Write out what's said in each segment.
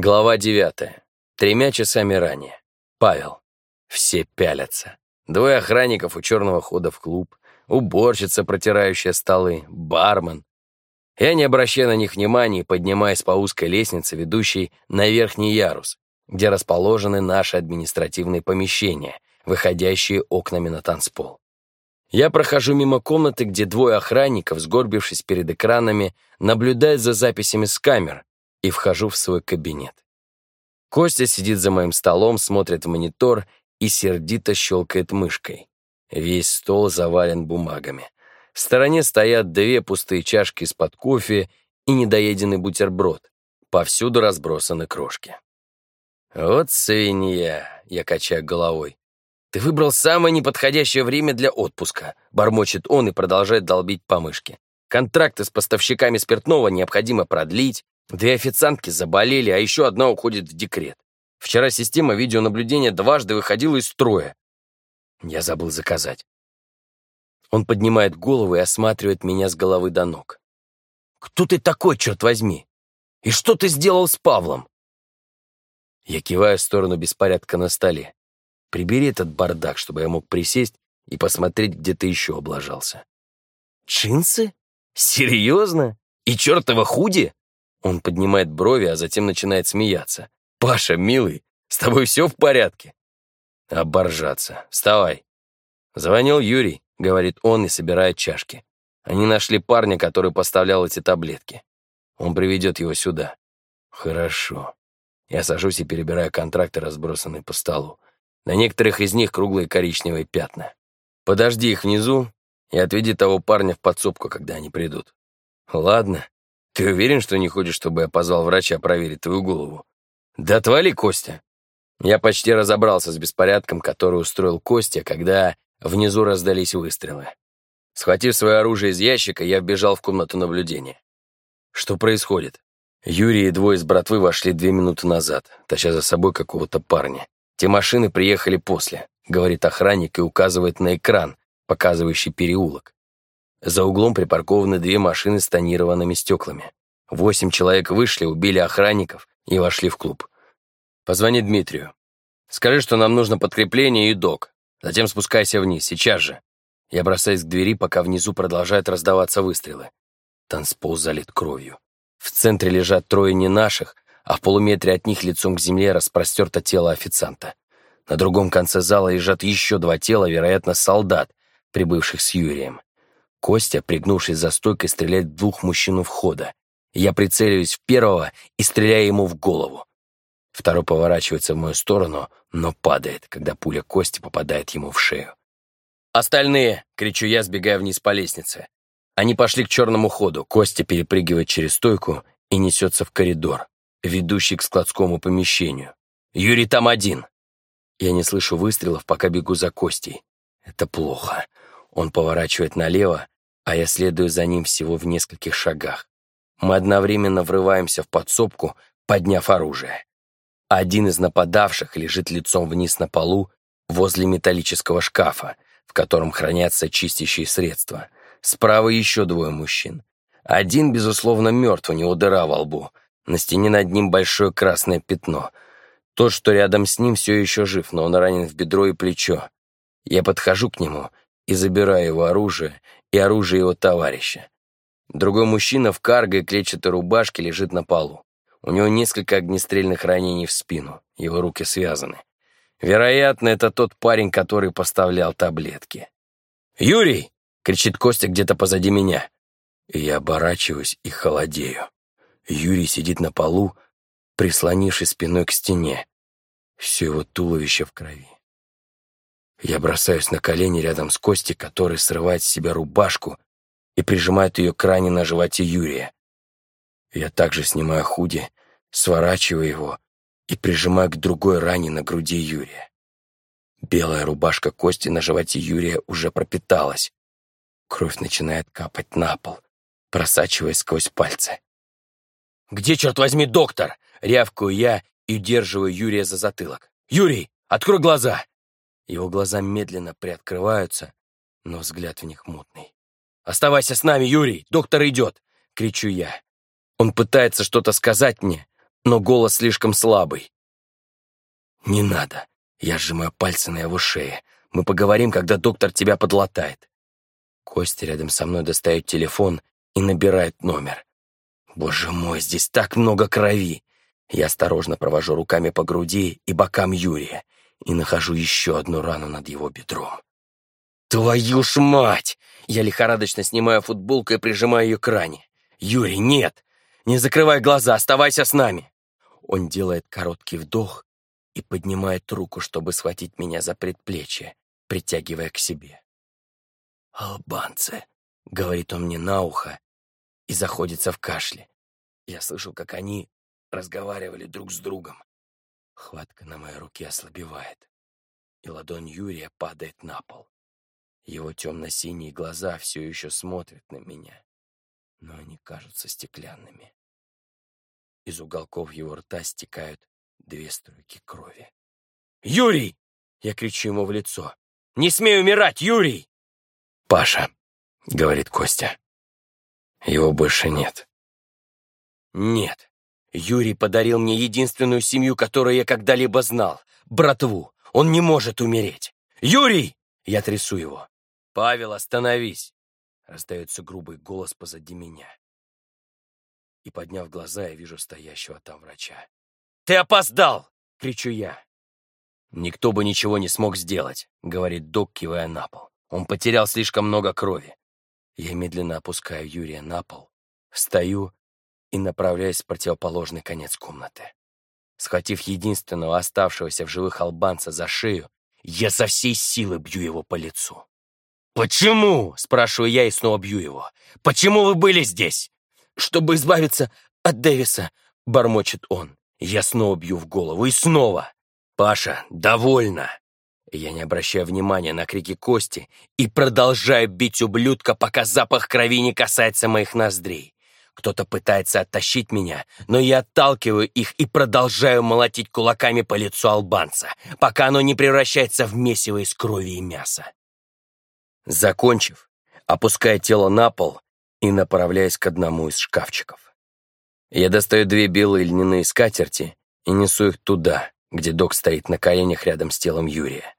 Глава девятая. Тремя часами ранее. Павел. Все пялятся. Двое охранников у черного хода в клуб, уборщица, протирающая столы, бармен. Я не обращаю на них внимания и поднимаюсь по узкой лестнице, ведущей на верхний ярус, где расположены наши административные помещения, выходящие окнами на танцпол. Я прохожу мимо комнаты, где двое охранников, сгорбившись перед экранами, наблюдают за записями с камер, и вхожу в свой кабинет. Костя сидит за моим столом, смотрит в монитор и сердито щелкает мышкой. Весь стол завален бумагами. В стороне стоят две пустые чашки из-под кофе и недоеденный бутерброд. Повсюду разбросаны крошки. «Вот свинья!» — я качаю головой. «Ты выбрал самое неподходящее время для отпуска», — бормочет он и продолжает долбить по мышке. «Контракты с поставщиками спиртного необходимо продлить, Две официантки заболели, а еще одна уходит в декрет. Вчера система видеонаблюдения дважды выходила из строя. Я забыл заказать. Он поднимает голову и осматривает меня с головы до ног. «Кто ты такой, черт возьми? И что ты сделал с Павлом?» Я киваю в сторону беспорядка на столе. «Прибери этот бардак, чтобы я мог присесть и посмотреть, где ты еще облажался». «Джинсы? Серьезно? И чертова худи?» Он поднимает брови, а затем начинает смеяться. «Паша, милый, с тобой все в порядке?» «Оборжаться. Вставай». «Звонил Юрий», — говорит он и собирает чашки. Они нашли парня, который поставлял эти таблетки. Он приведет его сюда. Хорошо. Я сажусь и перебираю контракты, разбросанные по столу. На некоторых из них круглые коричневые пятна. Подожди их внизу и отведи того парня в подсобку, когда они придут. Ладно. Ты уверен, что не хочешь, чтобы я позвал врача проверить твою голову? Да отвали, Костя. Я почти разобрался с беспорядком, который устроил Костя, когда внизу раздались выстрелы. Схватив свое оружие из ящика, я вбежал в комнату наблюдения. Что происходит? Юрий и двое из братвы вошли две минуты назад, таща за собой какого-то парня. Те машины приехали после, говорит охранник и указывает на экран, показывающий переулок. За углом припаркованы две машины с тонированными стеклами. Восемь человек вышли, убили охранников и вошли в клуб. Позвони Дмитрию. Скажи, что нам нужно подкрепление и док. Затем спускайся вниз, сейчас же. Я бросаюсь к двери, пока внизу продолжают раздаваться выстрелы. Танцпол залит кровью. В центре лежат трое не наших, а в полуметре от них лицом к земле распростерто тело официанта. На другом конце зала лежат еще два тела, вероятно, солдат, прибывших с Юрием. Костя, пригнувшись за стойкой, стреляет в двух мужчин у входа. Я прицеливаюсь в первого и стреляю ему в голову. Второй поворачивается в мою сторону, но падает, когда пуля Кости попадает ему в шею. «Остальные!» — кричу я, сбегая вниз по лестнице. Они пошли к черному ходу. Костя перепрыгивает через стойку и несется в коридор, ведущий к складскому помещению. «Юрий там один!» Я не слышу выстрелов, пока бегу за Костей. Это плохо. Он поворачивает налево, а я следую за ним всего в нескольких шагах. Мы одновременно врываемся в подсобку, подняв оружие. Один из нападавших лежит лицом вниз на полу возле металлического шкафа, в котором хранятся чистящие средства. Справа еще двое мужчин. Один, безусловно, мертв, у него дыра во лбу. На стене над ним большое красное пятно. Тот, что рядом с ним, все еще жив, но он ранен в бедро и плечо. Я подхожу к нему и забираю его оружие и оружие его товарища. Другой мужчина в карго и клетчатой рубашке лежит на полу. У него несколько огнестрельных ранений в спину, его руки связаны. Вероятно, это тот парень, который поставлял таблетки. «Юрий!» — кричит Костя где-то позади меня. И я оборачиваюсь и холодею. Юрий сидит на полу, прислонившись спиной к стене. Все его туловище в крови. Я бросаюсь на колени рядом с Костей, который срывает с себя рубашку и прижимает ее к ране на животе Юрия. Я также снимаю худи, сворачиваю его и прижимаю к другой ране на груди Юрия. Белая рубашка Кости на животе Юрия уже пропиталась. Кровь начинает капать на пол, просачиваясь сквозь пальцы. «Где, черт возьми, доктор?» — рявкаю я и удерживаю Юрия за затылок. «Юрий, открой глаза!» Его глаза медленно приоткрываются, но взгляд в них мутный. «Оставайся с нами, Юрий! Доктор идет!» — кричу я. Он пытается что-то сказать мне, но голос слишком слабый. «Не надо. Я сжимаю пальцы на его шее. Мы поговорим, когда доктор тебя подлатает». Костя рядом со мной достает телефон и набирает номер. Боже мой, здесь так много крови. Я осторожно провожу руками по груди и бокам Юрия и нахожу еще одну рану над его бедром. «Твою ж мать!» Я лихорадочно снимаю футболку и прижимаю ее к ране. «Юрий, нет! Не закрывай глаза, оставайся с нами!» Он делает короткий вдох и поднимает руку, чтобы схватить меня за предплечье, притягивая к себе. «Албанцы!» — говорит он мне на ухо и заходится в кашле. Я слышал, как они разговаривали друг с другом. Хватка на моей руке ослабевает, и ладонь Юрия падает на пол. Его темно-синие глаза все еще смотрят на меня, но они кажутся стеклянными. Из уголков его рта стекают две струйки крови. «Юрий!» — я кричу ему в лицо. «Не смей умирать, Юрий!» «Паша!» — говорит Костя. Его больше нет. Нет. Юрий подарил мне единственную семью, которую я когда-либо знал. Братву. Он не может умереть. «Юрий!» Я трясу его. «Павел, остановись!» Раздается грубый голос позади меня. И, подняв глаза, я вижу стоящего там врача. «Ты опоздал!» — кричу я. «Никто бы ничего не смог сделать», — говорит док, кивая на пол. «Он потерял слишком много крови. Я медленно опускаю Юрия на пол, встаю и направляюсь в противоположный конец комнаты. Схватив единственного оставшегося в живых албанца за шею, я со всей силы бью его по лицу. «Почему?» — спрашиваю я и снова бью его. «Почему вы были здесь?» «Чтобы избавиться от Дэвиса», — бормочет он. Я снова бью в голову и снова. «Паша, довольно!» Я не обращаю внимания на крики Кости и продолжаю бить ублюдка, пока запах крови не касается моих ноздрей. Кто-то пытается оттащить меня, но я отталкиваю их и продолжаю молотить кулаками по лицу албанца, пока оно не превращается в месиво из крови и мяса. Закончив, опускаю тело на пол и направляюсь к одному из шкафчиков. Я достаю две белые льняные скатерти и несу их туда, где док стоит на коленях рядом с телом Юрия.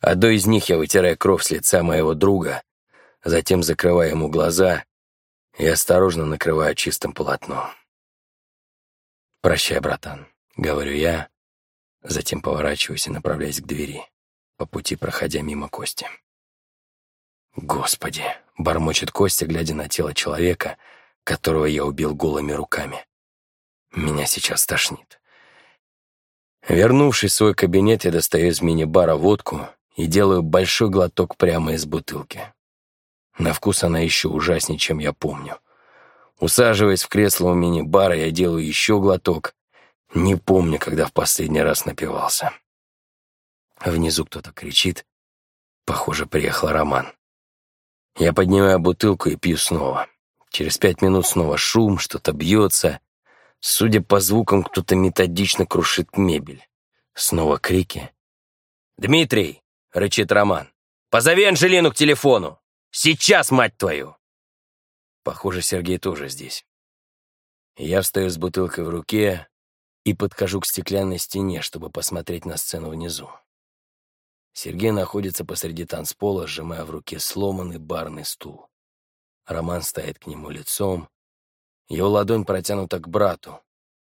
Одной из них я вытираю кровь с лица моего друга, затем закрываю ему глаза и осторожно накрываю чистым полотном. «Прощай, братан», — говорю я, затем поворачиваюсь и направляюсь к двери, по пути проходя мимо Кости. «Господи!» — бормочет Костя, глядя на тело человека, которого я убил голыми руками. «Меня сейчас тошнит». Вернувшись в свой кабинет, я достаю из мини-бара водку и делаю большой глоток прямо из бутылки. На вкус она еще ужаснее, чем я помню. Усаживаясь в кресло у мини-бара, я делаю еще глоток. Не помню, когда в последний раз напивался. Внизу кто-то кричит. Похоже, приехал Роман. Я поднимаю бутылку и пью снова. Через пять минут снова шум, что-то бьется. Судя по звукам, кто-то методично крушит мебель. Снова крики. «Дмитрий, — рычит Роман. «Позови Анжелину к телефону! Сейчас, мать твою!» Похоже, Сергей тоже здесь. Я встаю с бутылкой в руке и подхожу к стеклянной стене, чтобы посмотреть на сцену внизу. Сергей находится посреди танцпола, сжимая в руке сломанный барный стул. Роман стоит к нему лицом. Его ладонь протянута к брату,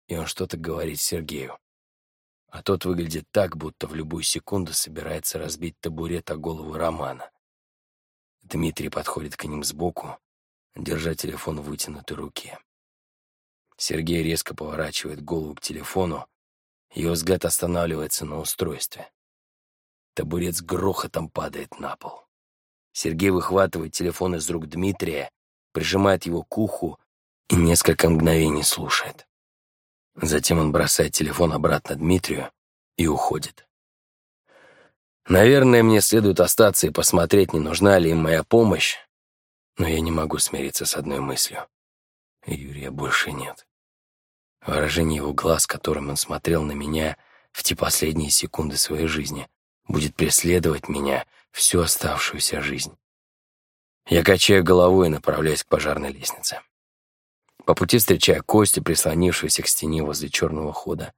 и он что-то говорит Сергею а тот выглядит так, будто в любую секунду собирается разбить табурет о голову Романа. Дмитрий подходит к ним сбоку, держа телефон в вытянутой руке. Сергей резко поворачивает голову к телефону, его взгляд останавливается на устройстве. Табурет с грохотом падает на пол. Сергей выхватывает телефон из рук Дмитрия, прижимает его к уху и несколько мгновений слушает. Затем он бросает телефон обратно Дмитрию и уходит. Наверное, мне следует остаться и посмотреть, не нужна ли им моя помощь, но я не могу смириться с одной мыслью. Юрия больше нет. Выражение его глаз, которым он смотрел на меня в те последние секунды своей жизни, будет преследовать меня всю оставшуюся жизнь. Я качаю головой и направляюсь к пожарной лестнице. По пути встречая Костю, прислонившегося к стене возле черного хода.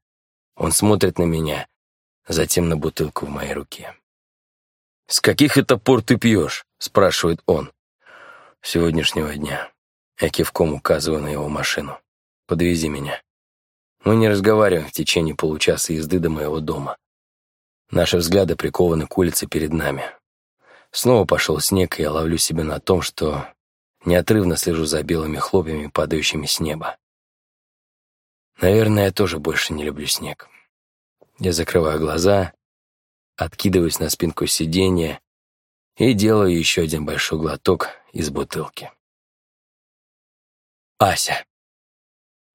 Он смотрит на меня, затем на бутылку в моей руке. «С каких это пор ты пьешь?» — спрашивает он. «Сегодняшнего дня». Я кивком указываю на его машину. «Подвези меня». Мы не разговариваем в течение получаса езды до моего дома. Наши взгляды прикованы к улице перед нами. Снова пошел снег, и я ловлю себя на том, что неотрывно слежу за белыми хлопьями, падающими с неба. Наверное, я тоже больше не люблю снег. Я закрываю глаза, откидываюсь на спинку сиденья и делаю еще один большой глоток из бутылки. Ася.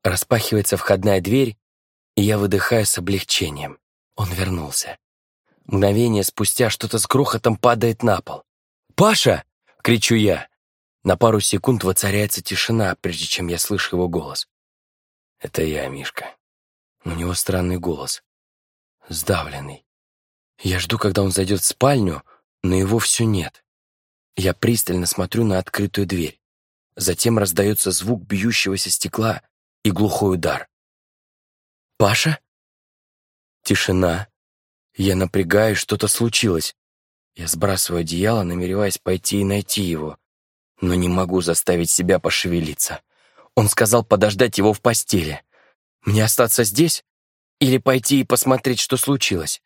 Распахивается входная дверь, и я выдыхаю с облегчением. Он вернулся. Мгновение спустя что-то с грохотом падает на пол. «Паша!» — кричу я. На пару секунд воцаряется тишина, прежде чем я слышу его голос. Это я, Мишка. У него странный голос. Сдавленный. Я жду, когда он зайдет в спальню, но его все нет. Я пристально смотрю на открытую дверь. Затем раздается звук бьющегося стекла и глухой удар. «Паша?» Тишина. Я напрягаюсь, что-то случилось. Я сбрасываю одеяло, намереваясь пойти и найти его, но не могу заставить себя пошевелиться. Он сказал подождать его в постели. Мне остаться здесь или пойти и посмотреть, что случилось?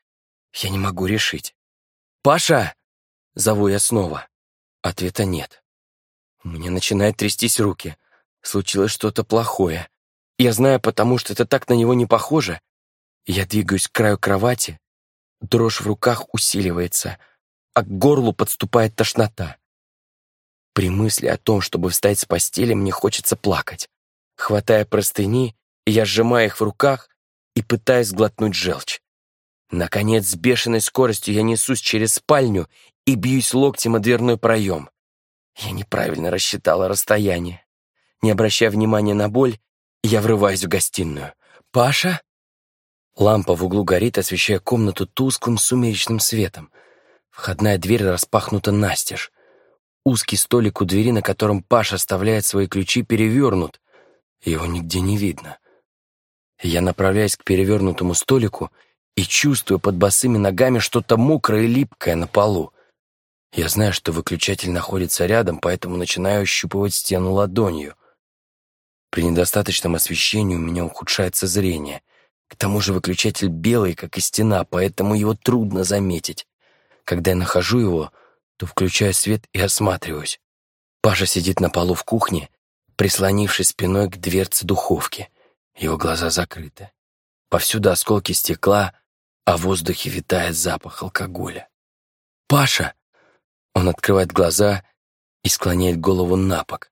Я не могу решить. «Паша!» — зову я снова. Ответа нет. У меня начинают трястись руки. Случилось что-то плохое. Я знаю, потому что это так на него не похоже. Я двигаюсь к краю кровати, Дрожь в руках усиливается, а к горлу подступает тошнота. При мысли о том, чтобы встать с постели, мне хочется плакать. Хватая простыни, я сжимаю их в руках и пытаюсь глотнуть желчь. Наконец, с бешеной скоростью я несусь через спальню и бьюсь локтем о дверной проем. Я неправильно рассчитала расстояние. Не обращая внимания на боль, я врываюсь в гостиную. «Паша?» Лампа в углу горит, освещая комнату тусклым сумеречным светом. Входная дверь распахнута настежь. Узкий столик у двери, на котором Паша оставляет свои ключи, перевернут. Его нигде не видно. Я направляюсь к перевернутому столику и чувствую под босыми ногами что-то мокрое и липкое на полу. Я знаю, что выключатель находится рядом, поэтому начинаю ощупывать стену ладонью. При недостаточном освещении у меня ухудшается зрение — к тому же выключатель белый, как и стена, поэтому его трудно заметить. Когда я нахожу его, то включаю свет и осматриваюсь. Паша сидит на полу в кухне, прислонившись спиной к дверце духовки. Его глаза закрыты. Повсюду осколки стекла, а в воздухе витает запах алкоголя. «Паша!» Он открывает глаза и склоняет голову на бок,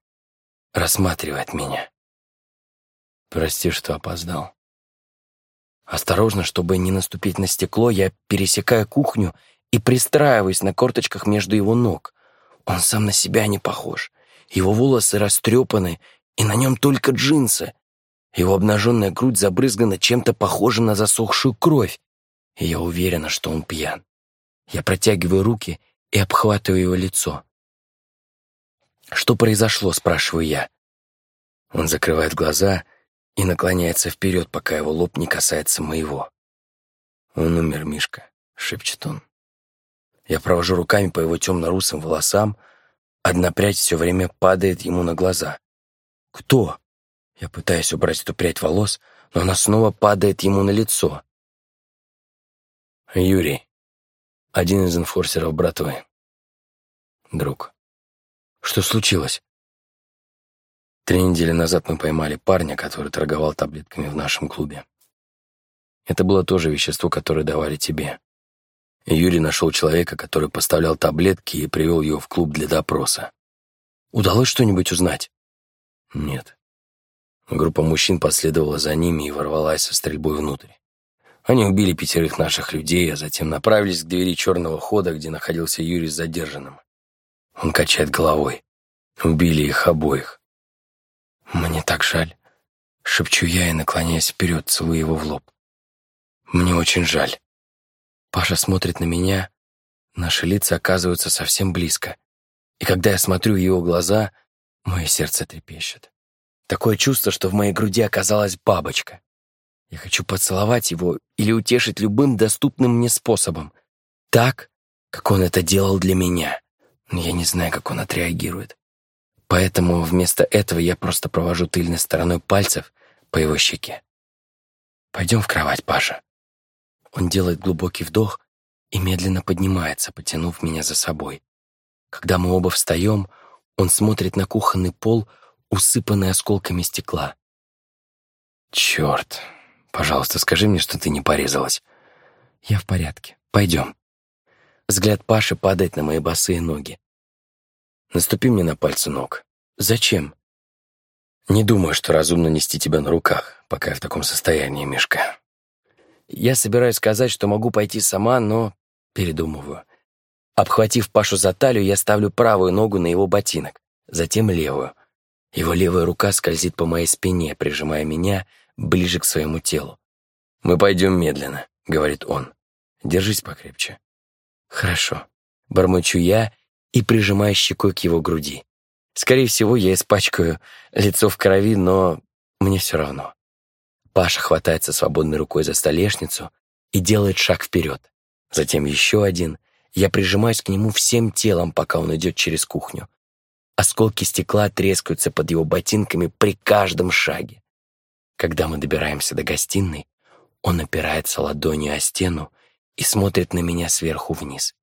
рассматривает меня. «Прости, что опоздал». Осторожно, чтобы не наступить на стекло, я пересекаю кухню и пристраиваюсь на корточках между его ног. Он сам на себя не похож. Его волосы растрепаны, и на нем только джинсы. Его обнаженная грудь забрызгана чем-то похожим на засохшую кровь, и я уверена, что он пьян. Я протягиваю руки и обхватываю его лицо. «Что произошло?» — спрашиваю я. Он закрывает глаза и наклоняется вперед, пока его лоб не касается моего. «Он умер, Мишка», — шепчет он. Я провожу руками по его темно-русым волосам, одна прядь все время падает ему на глаза. «Кто?» Я пытаюсь убрать эту прядь волос, но она снова падает ему на лицо. «Юрий, один из инфорсеров братвы. Друг. Что случилось?» Три недели назад мы поймали парня, который торговал таблетками в нашем клубе. Это было тоже вещество, которое давали тебе. Юрий нашел человека, который поставлял таблетки и привел его в клуб для допроса. Удалось что-нибудь узнать? Нет. Группа мужчин последовала за ними и ворвалась со стрельбой внутрь. Они убили пятерых наших людей, а затем направились к двери черного хода, где находился Юрий с задержанным. Он качает головой. Убили их обоих. «Мне так жаль», — шепчу я и наклоняясь вперед, целую его в лоб. «Мне очень жаль». Паша смотрит на меня, наши лица оказываются совсем близко, и когда я смотрю в его глаза, мое сердце трепещет. Такое чувство, что в моей груди оказалась бабочка. Я хочу поцеловать его или утешить любым доступным мне способом. Так, как он это делал для меня. Но я не знаю, как он отреагирует. Поэтому вместо этого я просто провожу тыльной стороной пальцев по его щеке. «Пойдем в кровать, Паша». Он делает глубокий вдох и медленно поднимается, потянув меня за собой. Когда мы оба встаем, он смотрит на кухонный пол, усыпанный осколками стекла. «Черт! Пожалуйста, скажи мне, что ты не порезалась». «Я в порядке. Пойдем». Взгляд Паши падает на мои босые ноги. Наступи мне на пальцы ног. Зачем? Не думаю, что разумно нести тебя на руках, пока я в таком состоянии, Мишка. Я собираюсь сказать, что могу пойти сама, но передумываю. Обхватив Пашу за талию, я ставлю правую ногу на его ботинок, затем левую. Его левая рука скользит по моей спине, прижимая меня ближе к своему телу. «Мы пойдем медленно», — говорит он. «Держись покрепче». «Хорошо». Бормочу я и прижимая щекой к его груди. Скорее всего, я испачкаю лицо в крови, но мне все равно. Паша хватается свободной рукой за столешницу и делает шаг вперед. Затем еще один. Я прижимаюсь к нему всем телом, пока он идет через кухню. Осколки стекла трескаются под его ботинками при каждом шаге. Когда мы добираемся до гостиной, он опирается ладонью о стену и смотрит на меня сверху вниз.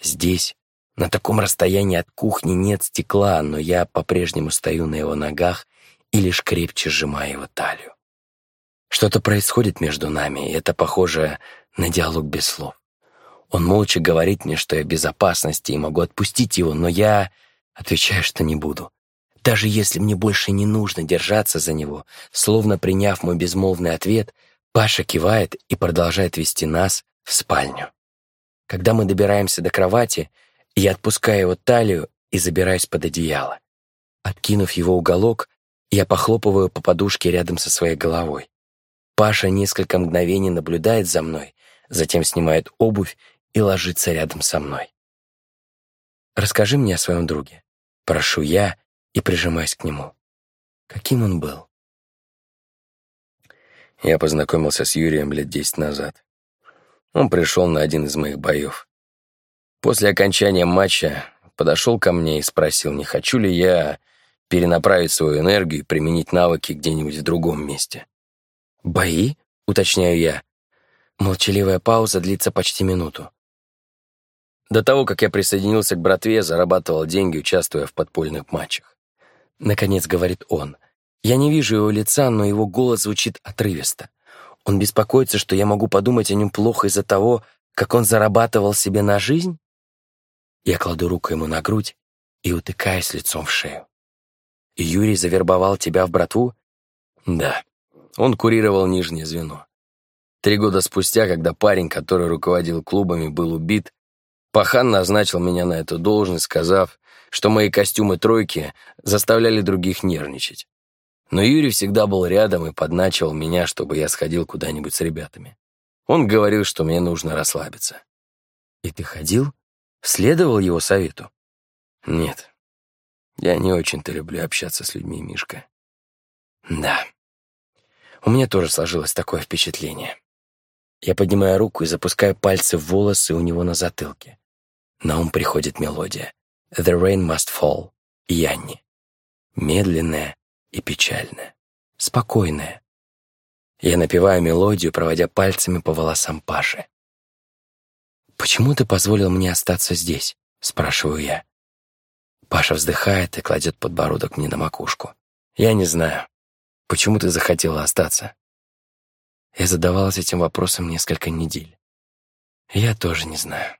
Здесь на таком расстоянии от кухни нет стекла, но я по-прежнему стою на его ногах и лишь крепче сжимаю его талию. Что-то происходит между нами, и это похоже на диалог без слов. Он молча говорит мне, что я в безопасности и могу отпустить его, но я отвечаю, что не буду. Даже если мне больше не нужно держаться за него, словно приняв мой безмолвный ответ, Паша кивает и продолжает вести нас в спальню. Когда мы добираемся до кровати, я отпускаю его талию и забираюсь под одеяло. Откинув его уголок, я похлопываю по подушке рядом со своей головой. Паша несколько мгновений наблюдает за мной, затем снимает обувь и ложится рядом со мной. «Расскажи мне о своем друге». Прошу я и прижимаюсь к нему. Каким он был? Я познакомился с Юрием лет десять назад. Он пришел на один из моих боев. После окончания матча подошел ко мне и спросил, не хочу ли я перенаправить свою энергию и применить навыки где-нибудь в другом месте. «Бои?» — уточняю я. Молчаливая пауза длится почти минуту. До того, как я присоединился к братве, зарабатывал деньги, участвуя в подпольных матчах. Наконец говорит он. Я не вижу его лица, но его голос звучит отрывисто. Он беспокоится, что я могу подумать о нем плохо из-за того, как он зарабатывал себе на жизнь? Я кладу руку ему на грудь и утыкаюсь лицом в шею. «Юрий завербовал тебя в братву?» «Да. Он курировал нижнее звено. Три года спустя, когда парень, который руководил клубами, был убит, Пахан назначил меня на эту должность, сказав, что мои костюмы тройки заставляли других нервничать. Но Юрий всегда был рядом и подначивал меня, чтобы я сходил куда-нибудь с ребятами. Он говорил, что мне нужно расслабиться. «И ты ходил?» Следовал его совету? Нет. Я не очень-то люблю общаться с людьми, Мишка. Да. У меня тоже сложилось такое впечатление. Я поднимаю руку и запускаю пальцы в волосы у него на затылке. На ум приходит мелодия. «The rain must fall» Янни. Медленная и печальная. Спокойная. Я напеваю мелодию, проводя пальцами по волосам Паши. «Почему ты позволил мне остаться здесь?» — спрашиваю я. Паша вздыхает и кладет подбородок мне на макушку. «Я не знаю. Почему ты захотела остаться?» Я задавалась этим вопросом несколько недель. Я тоже не знаю.